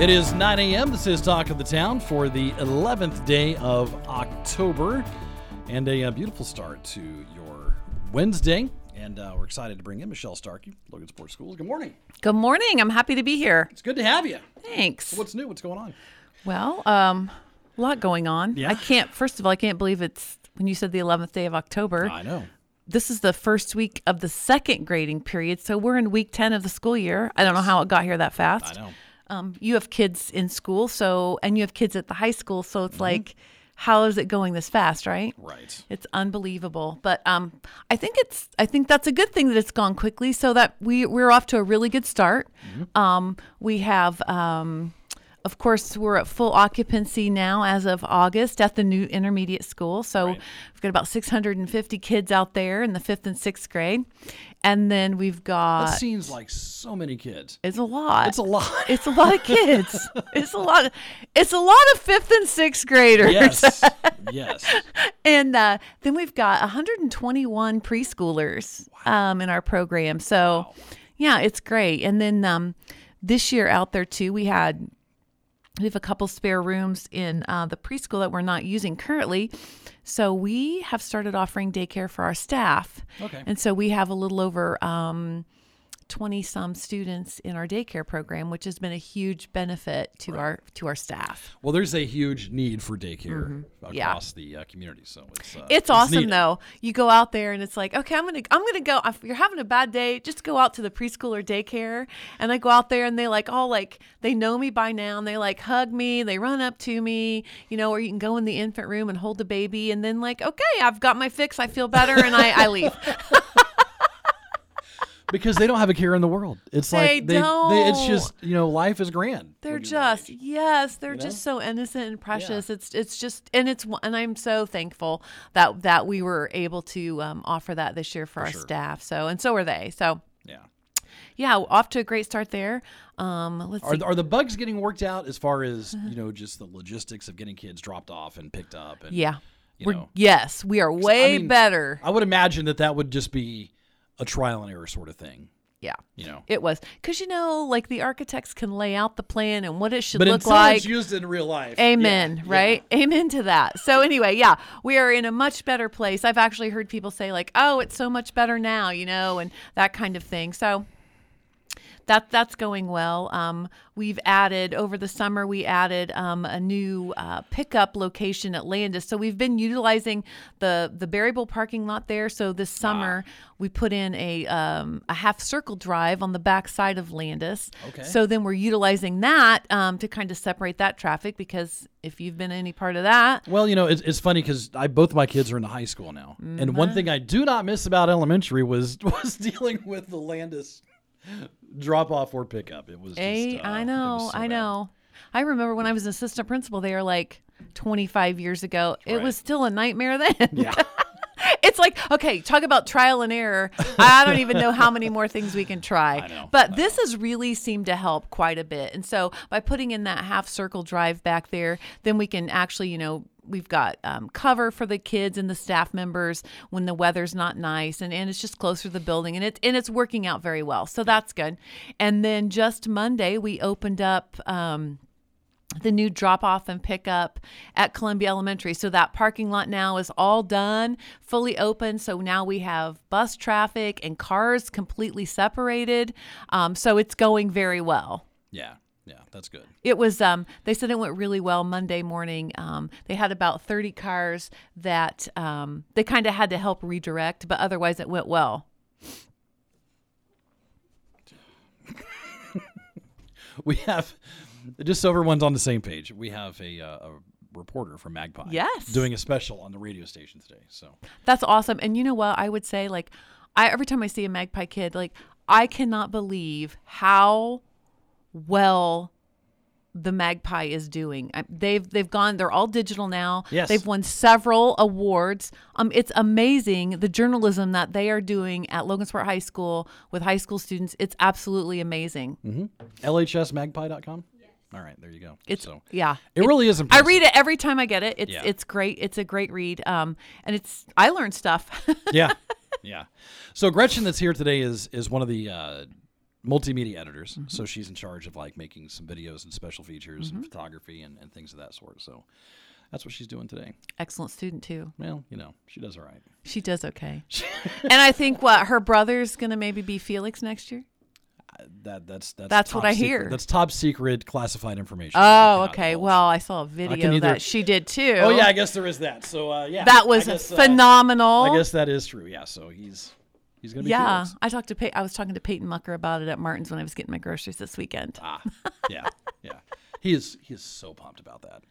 It is 9 a.m. This is Talk of the Town for the 11th day of October and a, uh beautiful start to your Wednesday. And uh, we're excited to bring in Michelle Starkey, Logansport Schools. Good morning. Good morning. I'm happy to be here. It's good to have you. Thanks. What's new? What's going on? Well, um, a lot going on. Yeah. I can't. First of all, I can't believe it's when you said the 11th day of October. I know. This is the first week of the second grading period, so we're in week 10 of the school year. I don't know how it got here that fast. I know. Um, you have kids in school, so and you have kids at the high school, so Mm-hmm. it's like, how is it going this fast, right? Right. It's unbelievable, but um, I think it's I think that's a good thing that it's gone quickly, so that we we're off to a really good start. Mm-hmm. Um, we have, um, of course, we're at full occupancy now as of August at the new intermediate school. So Right. we've got about 650 kids out there in the fifth and sixth grade, and then we've got That seems like so many kids. it's a lot. It's a lot. It's a lot of kids. it's a lot. Of, it's a lot of fifth and sixth graders. yes. yes. And uh, then we've got 121 preschoolers um, in our program. So, yeah, it's great. And then um, this year out there too, we had we have a couple spare rooms in uh, the preschool that we're not using currently. So we have started offering daycare for our staff. Okay. And so we have a little over um, 20 some students in our daycare program, which has been a huge benefit to our to our staff. Well, there's a huge need for daycare Mm-hmm. Yeah. across the uh, community, so it's uh, It's awesome though. You go out there and it's like, okay, I'm gonna I'm gonna go. If you're having a bad day, just go out to the preschool or daycare. And I go out there and they like all like they know me by now and they like hug me, they run up to me, you know, or you can go in the infant room and hold the baby and then like, okay, I've got my fix, I feel better, and I, I leave. because they don't have a care in the world. It's They like they, they it's don't. just you know life is grand. They're when you're that just yes, they're know? just so innocent and precious. It's it's just and it's and I'm so thankful that that we were able to um, offer that this year for, our sure. staff. So and so are they. So yeah. yeah, off to a great start there. Um, let's Are, see. are the bugs getting worked out as far as you know just the logistics of getting kids dropped off and picked up? And, yeah, you know. yes, we are way mean, better. I would imagine that that would just be a trial and error sort of thing. Yeah, You know. it was because you know, like the architects can lay out the plan and what it should But look like. it's used in real life. Amen, yeah, right? Amen to that. So anyway, yeah, we are in a much better place. I've actually heard people say like, "Oh, it's so much better now," you know, and that kind of thing. So that that's going well. Um, we've added over the summer. We added um, a new uh, pickup location at Landis. So we've been utilizing the the Berryville parking lot there. So this summer we put in a um, a half circle drive on the back side of Landis. Okay. So then we're utilizing that um, to kind of separate that traffic because if you've been any part of that, Well, you know, it's, it's funny because I both my kids are in the high school now, and one thing I do not miss about elementary was was dealing with the Landis drop off or pickup. It was. Just, Hey, uh, I know, so I bad. know. I remember when I was assistant principal there, like 25 years ago. It was still a nightmare then. Yeah. it's like, okay, talk about trial and error. I don't even know how many more things we can try. I know, But this has really seemed to help quite a bit. And so by putting in that half circle drive back there, then we can actually, you know, we've got um, cover for the kids and the staff members when the weather's not nice and, and it's just closer to the building and it's and it's working out very well so that's good and then just monday we opened up um, the new drop off and pick up at Columbia Elementary. So that parking lot now is all done, fully open. So now we have bus traffic and cars completely separated. Um, so it's going very well. Yeah. Yeah. That's good. It was, um, they said it went really well Monday morning. Um, they had about 30 cars that um, they kind of had to help redirect, but otherwise it went well. We have just so everyone's on the same page. We have a, uh, a reporter from Magpie. Yes. Doing a special on the radio station today. So That's awesome. And you know what? I would say, like, I every time I see a magpie kid, like, I cannot believe how well the Magpie is doing. They've they've gone. They're all digital now. Yes. They've won several awards. Um, it's amazing the journalism that they are doing at Logansport High School with high school students. It's absolutely amazing. LHSmagpie.com? All right, there you go. It's so yeah. it really is I read it every time I get it. It's Yeah. it's great. It's a great read. Um, and it's I learn stuff. yeah, yeah. So Gretchen, that's here today, is is one of the uh, multimedia editors. Mm-hmm. So she's in charge of like making some videos and special features and photography and, and things of that sort. So that's what she's doing today. Excellent student too. Well, you know, she does all right. She does okay. and I think what her brother's gonna maybe be Felix next year. That that's that's That's what I secret- hear. That's top secret classified information. Oh, okay. Well, I saw a video either- that she did too. Oh yeah, I guess there is that. So uh, yeah, that I was guess, uh, phenomenal. I guess that is true. Yeah. So he's he's gonna be yeah. I talked to Pey- I was talking to Peyton Mucker about it at Martin's when I was getting my groceries this weekend. Ah, yeah, yeah. He is he is so pumped about that.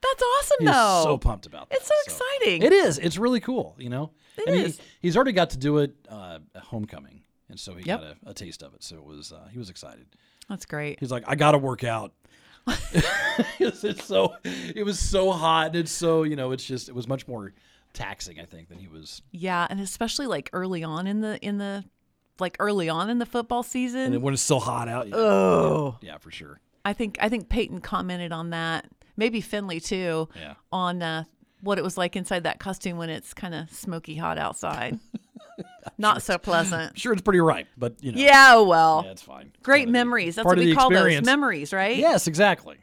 That's awesome, He is though. so pumped about that. It's so exciting. It is. It's really cool. You know. It and is. He, he's already got to do it uh, at homecoming, and so he Yep. got a, a taste of it. So it was uh, he was excited. That's great. He's like, I got to work out. it's, it's so it was so hot and it's so you know it's just it was much more taxing I think than he was Yeah, and especially like early on in the in the like early on in the football season. then when it's still hot out yeah, Oh, yeah for sure I think I think Peyton commented on that. Maybe Finley too. Yeah. On uh, what it was like inside that costume when it's kind of smoky hot outside. Not so pleasant. sure it's pretty ripe but you know Yeah, well. yeah, it's fine Great part the- memories. That's part what of we the call those experience. memories, right? yes exactly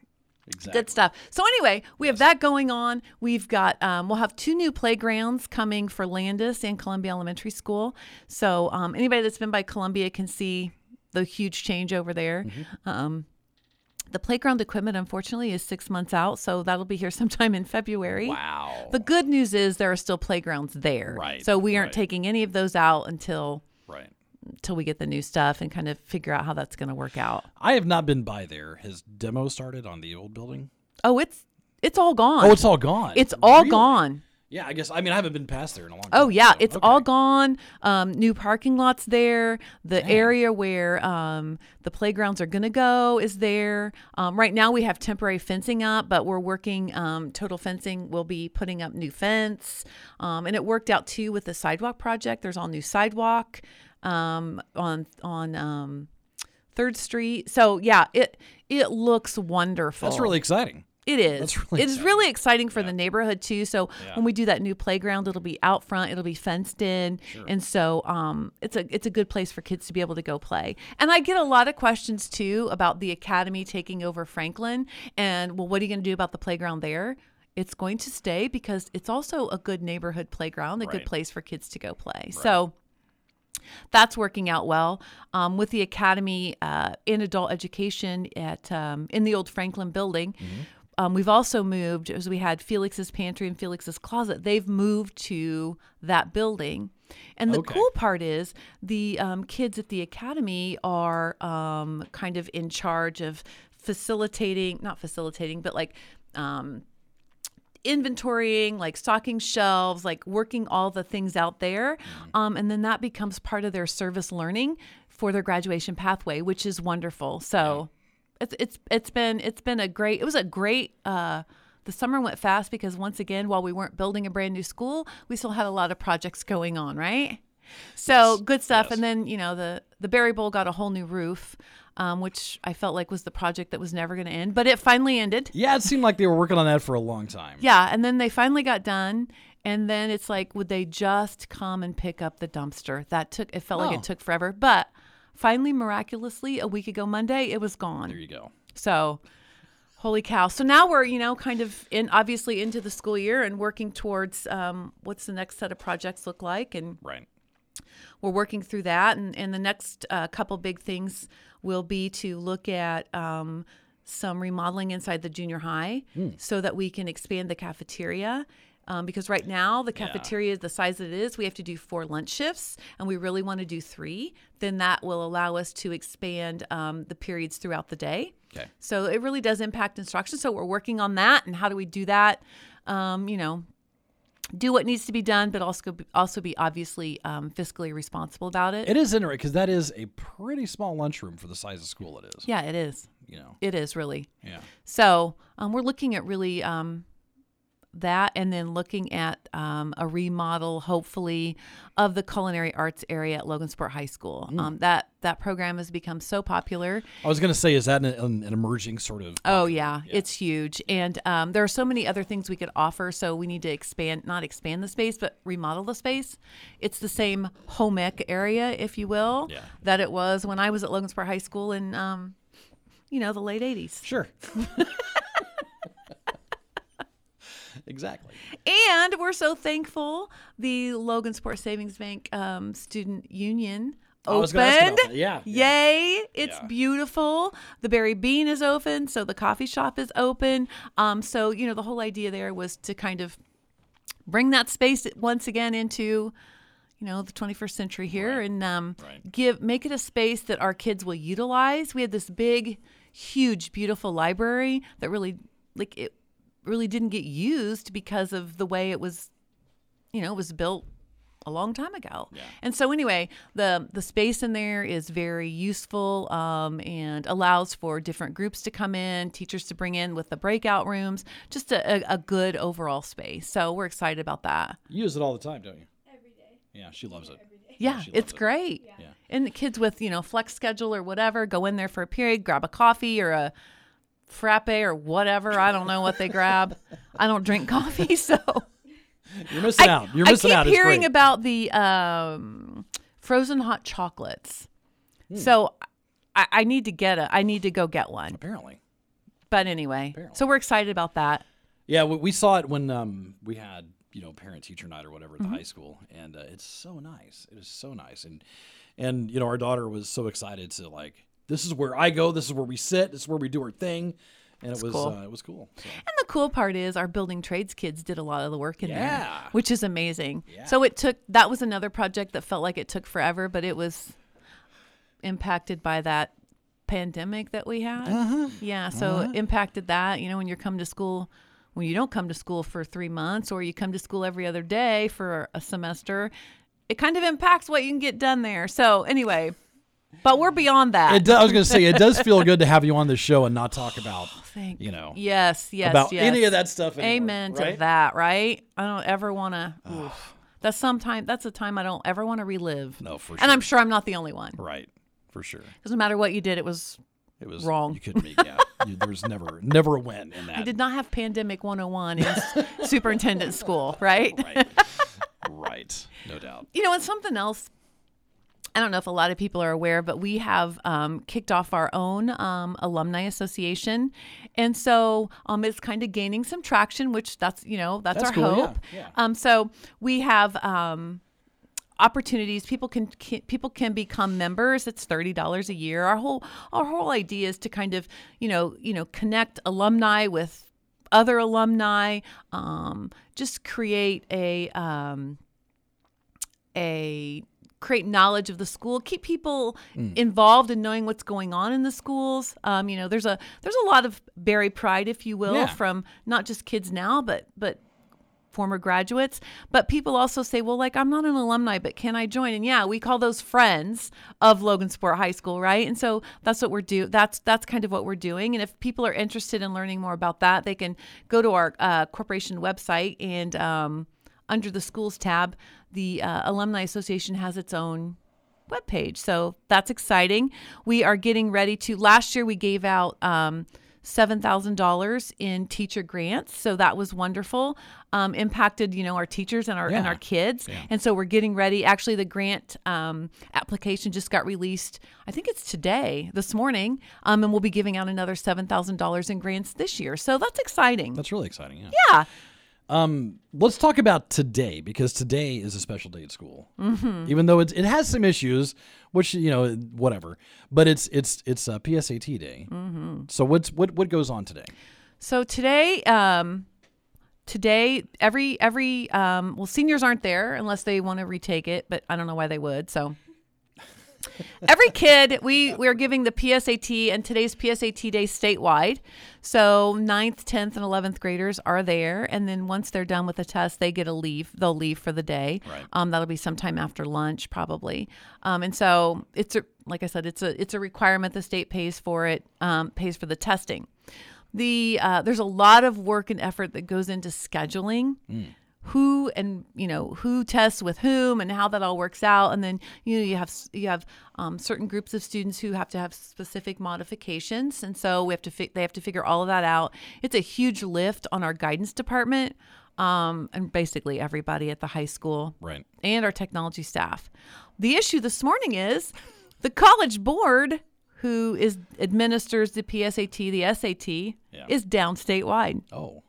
exactly Good stuff. So anyway, we have that going on. We've got um, we'll have two new playgrounds coming for Landis and Columbia Elementary School. So um, anybody that's been by Columbia can see the huge change over there. Mm-hmm. Um, the playground equipment, unfortunately, is six months out, so that'll be here sometime in February. wow The good news is there are still playgrounds there. Right, So we aren't right. taking any of those out until right until we get the new stuff and kind of figure out how that's going to work out. I have not been by there has demo started on the old building Oh, it's it's all gone. oh it's all gone It's all Really? gone. yeah I guess I mean I haven't been past there in a long time Oh yeah, so, it's okay. all gone. Um, new parking lots there. The area where um, the playgrounds are gonna go is there. Um, right now we have temporary fencing up, but we're working. Um, total fencing We'll be putting up new fence, um, and it worked out too with the sidewalk project. There's all new sidewalk um, on on um, Third Street. So yeah, it it looks wonderful. that's really exciting It is. That's really it is exciting. really exciting for the neighborhood too. So Yeah. when we do that new playground, it'll be out front, it'll be fenced in, and so um, it's a it's a good place for kids to be able to go play. And I get a lot of questions too about the academy taking over Franklin, and well, what are you going to do about the playground there? It's going to stay because it's also a good neighborhood playground, a good place for kids to go play. So that's working out well um, with the academy uh, in adult education at um, in the old Franklin building. Mm-hmm. Um, we've also moved as we had Felix's pantry and Felix's closet. They've moved to that building, and the Okay. cool part is the um, kids at the academy are um, kind of in charge of facilitating, not facilitating, but like. Inventorying, like stocking shelves, like working all the things out there. Um, and then that becomes part of their service learning for their graduation pathway, which is wonderful. So it's it's it's been it's been a great it was a great uh the summer went fast because once again, while we weren't building a brand new school, we still had a lot of projects going on, right? So good stuff. yes. And then, you know, the the Berry Bowl got a whole new roof, um, which I felt like was the project that was never gonna end. But it finally ended. Yeah, it seemed like they were working on that for a long time. Yeah, and then they finally got done, and then it's like, would they just come and pick up the dumpster? That took. It felt like Oh. it took forever, but finally, miraculously, a week ago Monday, it was gone. There you go. So, holy cow! So now we're you know kind of in obviously into the school year and working towards um, what's the next set of projects look like, and Right. We're working through that and, and the next uh, couple big things will be to look at um, some remodeling inside the junior high so that we can expand the cafeteria. Um, because right now the cafeteria is the size that it is. We have to do four lunch shifts and we really want to do three. Then that will allow us to expand um, the periods throughout the day. Okay. so it really does impact instruction. So we're working on that and how do we do that? Um, you know do what needs to be done, but also also be obviously um, fiscally responsible about it. It is interesting because that is a pretty small lunchroom for the size of school it is. yeah, it is. you know. It is really. Yeah. So um, we're looking at really um, that, and then looking at um, a remodel, hopefully, of the culinary arts area at Logansport High School. Mm. Um, that that program has become so popular. I was going to say, is that an, an, an emerging sort of? Oh yeah, it's huge, and um, there are so many other things we could offer. So we need to expand, not expand the space, but remodel the space. It's the same home ec area, if you will, Yeah. that it was when I was at Logansport High School in, um, you know, the late '80s. Sure. exactly. And we're so thankful the Logansport Savings Bank um, Student Union I was gonna ask opened. Yeah, yeah. Yay. It's Yeah. beautiful. The Berry Bean is open. So the coffee shop is open. Um, so, you know, the whole idea there was to kind of bring that space once again into you know the 21st century here and um, Right. give make it a space that our kids will utilize we had this big huge beautiful library that really like it really didn't get used because of the way it was you know it was built a long time ago and so anyway the the space in there is very useful um, and allows for different groups to come in teachers to bring in with the breakout rooms just a, a, a good overall space so we're excited about that You use it all the time, don't you? Every day. Yeah, she loves it. yeah, she it's it. great. Yeah. And the kids with, you know, flex schedule or whatever, go in there for a period, grab a coffee or a frappe or whatever. I don't know what they grab. I don't drink coffee, so You're missing I, out. You're I missing keep out. Hearing about the um, frozen hot chocolates. Hmm. So I, I need to get a I need to go get one. Apparently. But anyway, Apparently. so we're excited about that. Yeah, we, we saw it when um, we had you know parent teacher night or whatever at Mm-hmm. the high school, and uh, it's so nice. It is so nice, and and you know our daughter was so excited to like this is where I go, this is where we sit, this is where we do our thing, and it was cool. uh, it was cool. So. And the cool part is our building trades kids did a lot of the work in there, which is amazing. Yeah. So it took that was another project that felt like it took forever, but it was impacted by that pandemic that we had. Uh-huh. Yeah, so it impacted that. You know, when you're come to school, when you don't come to school for three months, or you come to school every other day for a semester, it kind of impacts what you can get done there. So anyway, but we're beyond that. I was going to say it does feel good to have you on the show and not talk oh, about Thank you know Yes, yes, about yes. any of that stuff. Anymore, Amen right? to that, right? I don't ever want to. That's sometime. That's a time I don't ever want to relive. No, for sure. And. I'm sure I'm not the only one. Right, for sure. Doesn't matter what you did. It was. It was Wrong. You couldn't make yeah. you, there was never never a win in that. I did not have pandemic 101 in superintendent school, right? Right, right, no doubt. You know, and something else. I don't know if a lot of people are aware, but we have um, kicked off our own um, alumni association, and so um, it's kind of gaining some traction. Which that's you know that's, That's our cool, yeah, hope. yeah. Um, so we have um, opportunities. People can, can people can become members. It's thirty dollars a year. Our whole our whole idea is to kind of you know you know connect alumni with other alumni. Um, just create a um, a create knowledge of the school keep people Mm. involved in knowing what's going on in the schools. Um, you know there's a there's a lot of Berry pride if you will Yeah. from not just kids now but but former graduates. But people also say well like i'm not an alumni but can i join? And yeah we call those friends of Logansport high school right? And so that's what we're do that's that's kind of what we're doing. And if people are interested in learning more about that they can go to our uh, corporation website and um, under the schools tab the uh, alumni association has its own webpage. So that's exciting. We are getting ready to. Last year we gave out um, seven thousand dollars in teacher grants, so that was wonderful. Um, impacted you know our teachers and our and our kids, and so we're getting ready. Actually, the grant um, application just got released. I think it's today, this morning, um, and we'll be giving out another seven thousand dollars in grants this year. So that's exciting. That's really exciting. Yeah. yeah. Um, let's talk about today because today is a special day at school. Mm-hmm. Even though it, it has some issues, which you know, whatever. But it's it's it's a PSAT day. Mm-hmm. So what's what what goes on today? So today, um, today every every um, well, seniors aren't there unless they want to retake it, but I don't know why they would. So every kid we we are giving the PSAT and today's PSAT day statewide. So 9th, 10th, and 11th graders are there, and then once they're done with the test, they get a leave. They'll leave for the day. Right. Um, that'll be sometime after lunch, probably. Um, and so it's a like I said, it's a it's a requirement. The state pays for it, um, pays for the testing. The uh, there's a lot of work and effort that goes into scheduling who and you know who tests with whom and how that all works out and then you know you have you have um, certain groups of students who have to have specific modifications and so we have to fi- they have to figure all of that out it's a huge lift on our guidance department um, and basically everybody at the high school Right. and our technology staff the issue this morning is the college board who is administers the psat the sat Yeah. is down statewide Oh.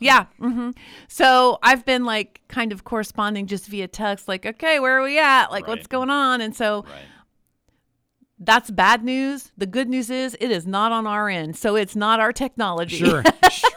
Yeah. hmm So I've been like kind of corresponding just via text, like, okay, where are we at? Like, what's going on? And so Right. that's bad news. The good news is it is not on our end. So it's not our technology. Sure. Sure.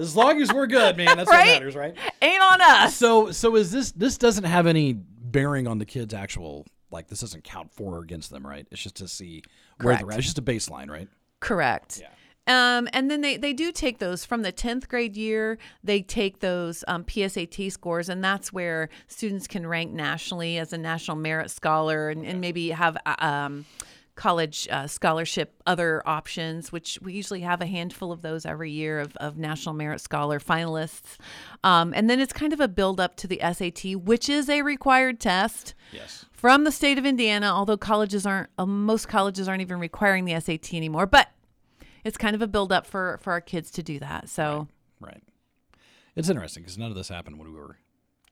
as long as we're good, man, that's what Right? matters, right? Ain't on us. So, so is this? This doesn't have any bearing on the kids' actual. Like this doesn't count for or against them, right? It's just to see where they're at. It's just a baseline, right? Correct. Yeah. Um, and then they, they do take those from the 10th grade year. They take those um, PSAT scores, and that's where students can rank nationally as a national merit scholar and, and maybe have uh, um, college uh, scholarship other options, which we usually have a handful of those every year of, of national merit scholar finalists. Um, and then it's kind of a build up to the SAT, which is a required test Yes. from the state of Indiana, although colleges aren't, uh, most colleges aren't even requiring the SAT anymore. But it's kind of a build up for for our kids to do that. So Right. It's interesting because none of this happened when we were.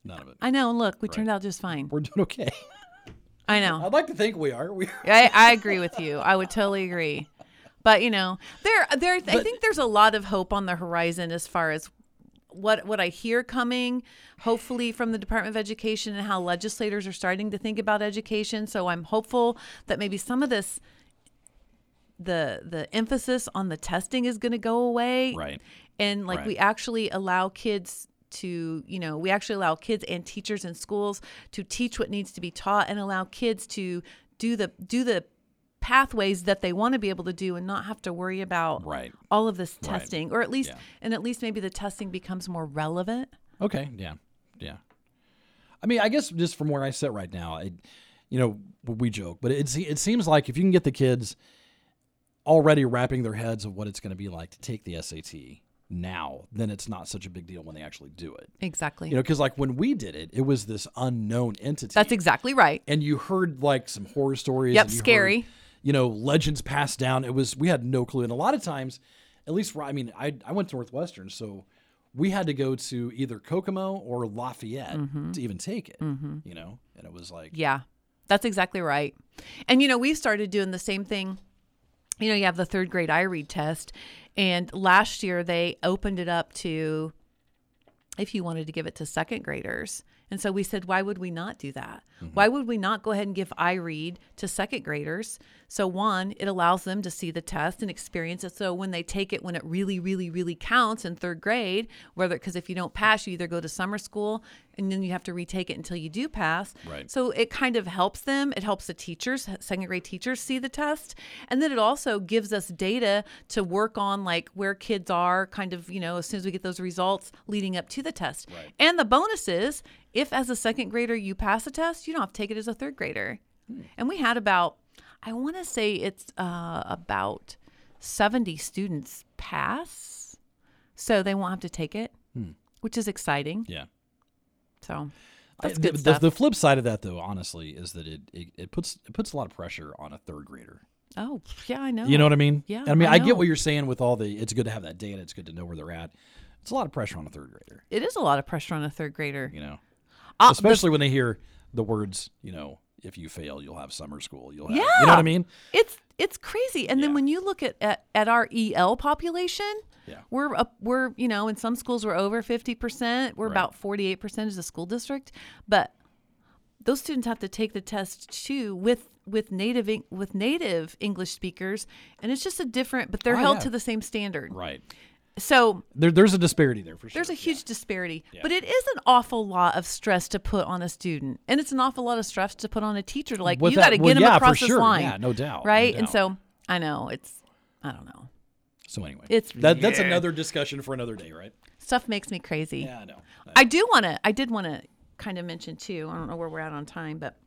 None of it. I know, look, we turned out just fine. We're doing okay. I know. I'd like to think we are. We are. I, I agree with you. I would totally agree. But you know, there there I think there's a lot of hope on the horizon as far as what what I hear coming, hopefully from the Department of Education and how legislators are starting to think about education. So I'm hopeful that maybe some of this the the emphasis on the testing is going to go away. Right. And like Right. we actually allow kids to, you know, we actually allow kids and teachers in schools to teach what needs to be taught and allow kids to do the do the pathways that they want to be able to do and not have to worry about Right. all of this Right. testing or at least Yeah. and at least maybe the testing becomes more relevant. Okay. Yeah. Yeah. I mean, I guess just from where I sit right now, I, you know, we joke, but it it seems like if you can get the kids already wrapping their heads of what it's going to be like to take the SAT now, then it's not such a big deal when they actually do it. Exactly. You know, because like when we did it, it was this unknown entity. That's exactly right. and you heard like some horror stories. Yep, and you scary. heard, you know, legends passed down. It was we had no clue, and a lot of times, at least I mean, I I went to Northwestern, so we had to go to either Kokomo or Lafayette mm-hmm. to even take it. Mm-hmm. You know, and it was like, Yeah, that's exactly right. And you know, we started doing the same thing. You know, you have the third grade iRead test, and last year they opened it up to if you wanted to give it to second graders. And so we said, why would we not do that? Mm-hmm. Why would we not go ahead and give iRead to second graders? So, one, it allows them to see the test and experience it. So, when they take it, when it really, really, really counts in third grade, whether because if you don't pass, you either go to summer school and then you have to retake it until you do pass. Right. So, it kind of helps them. It helps the teachers, second grade teachers, see the test. And then it also gives us data to work on, like where kids are, kind of, you know, as soon as we get those results leading up to the test. Right. And the bonus is if as a second grader you pass a test, you don't have to take it as a third grader. Hmm. And we had about, I want to say it's uh, about 70 students pass. So they won't have to take it, which is exciting. yeah. So that's the, good the- stuff. the flip side of that, though, honestly, is that it, it it puts it puts a lot of pressure on a third grader. oh, yeah, I know. You know what I mean? Yeah, And I mean, I I, get what you're saying with all the. It's good to have that data. It's good to know where they're at. It's a lot of pressure on a third grader. It is a lot of pressure on a third grader. You know, Uh, especially when they hear the words. You know, if you fail, you'll have summer school. You'll have. Yeah. You know what I mean? It's it's crazy. And then when you look at, at at our EL population, Yeah. we're up we're you know in some schools we're over 50%. We're Right. about 48% as a school district, but those students have to take the test too with with native with native English speakers and it's just a different but they're Oh, held yeah. to the same standard. Right. So There, there's a disparity there for sure. there's a Yeah. huge disparity, but it is an awful lot of stress to put on a student, and it's an awful lot of stress to put on a teacher. To like, With you got to well, get them yeah, for across this sure. line. Yeah, no doubt, no Right, and so I know it's, I don't know, So anyway, It's- that, that's another discussion for another day, right? stuff makes me crazy. Yeah, I know. I do want to. I did want to kind of mention too. I don't know where we're at on time, but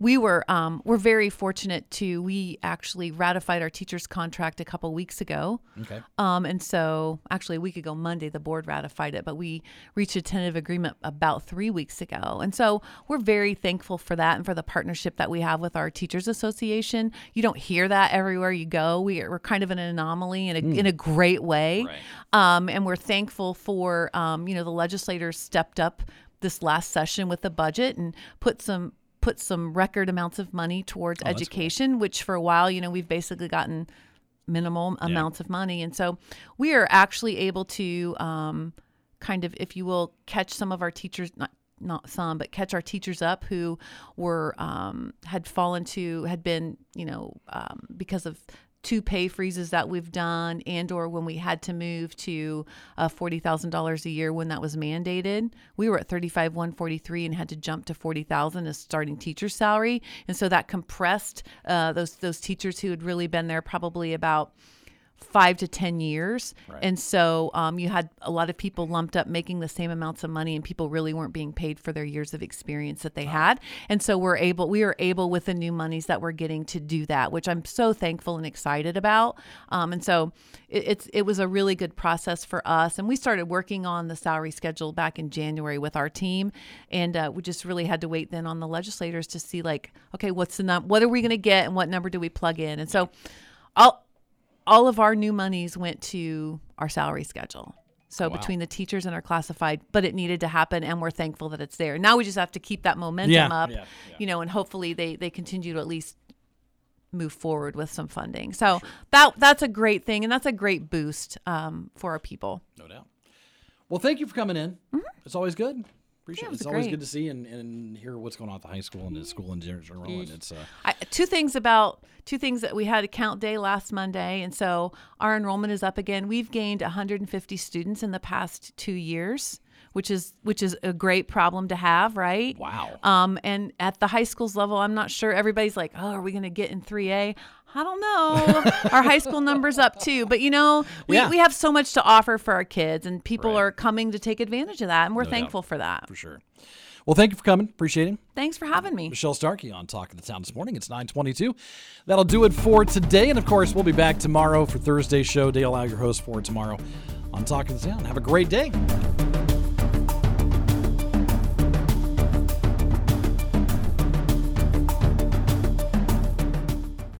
we were um, we're very fortunate to we actually ratified our teachers contract a couple weeks ago. Okay. Um, and so actually a week ago Monday the board ratified it, but we reached a tentative agreement about three weeks ago. And so we're very thankful for that and for the partnership that we have with our teachers association. You don't hear that everywhere you go. We are, we're kind of an anomaly in a in a great way. Right. Um, and we're thankful for um, you know the legislators stepped up this last session with the budget and put some put some record amounts of money towards education, which for a while you know we've basically gotten minimal amounts of money, and so we are actually able to um, kind of, if you will, catch some of our teachers not not some, but catch our teachers up who were um, had fallen to had been you know um, because of two pay freezes that we've done and or when we had to move to uh, $40,000 a year when that was mandated. We were at 35 143 and had to jump to 40,000 as starting teacher salary. And so that compressed uh, those those teachers who had really been there probably about five to ten years. And so um, you had a lot of people lumped up making the same amounts of money and people really weren't being paid for their years of experience that they had. And so we're able we are able with the new monies that we're getting to do that which i'm so thankful and excited about. Um, and so it, it's it was a really good process for us. And we started working on the salary schedule back in january with our team. And uh, we just really had to wait then on the legislators to see like okay what's the num- what are we going to get and what number do we plug in? And so i'll all of our new monies went to our salary schedule. So wow. between the teachers and our classified, but it needed to happen, and we're thankful that it's there. Now we just have to keep that momentum Yeah, up, yeah, yeah. you know, and hopefully they they continue to at least move forward with some funding. So that that's a great thing, and that's a great boost um, for our people. No doubt. Well, thank you for coming in. It's always good. Appreciate. Yeah, it. It's always good to see and, and hear what's going on at the high school and the school in general. And it's uh, I, two things about two things that we had a count day last Monday, and so our enrollment is up again. We've gained 150 students in the past two years, which is which is a great problem to have, right? wow. Um, and at the high schools level, I'm not sure everybody's like, oh, are we going to get in 3A? I don't know. our high school numbers up too, but you know, we, Yeah. we have so much to offer for our kids, and people Right. are coming to take advantage of that, and we're doubt. thankful for that. for sure. Well, thank you for coming. Appreciate it. Thanks for having me. Michelle Starkey on Talk of the Town this morning. It's 922. That'll do it for today. And of course, we'll be back tomorrow for Thursday's show. Dale Al, your host for tomorrow on Talk of the Town. Have a great day.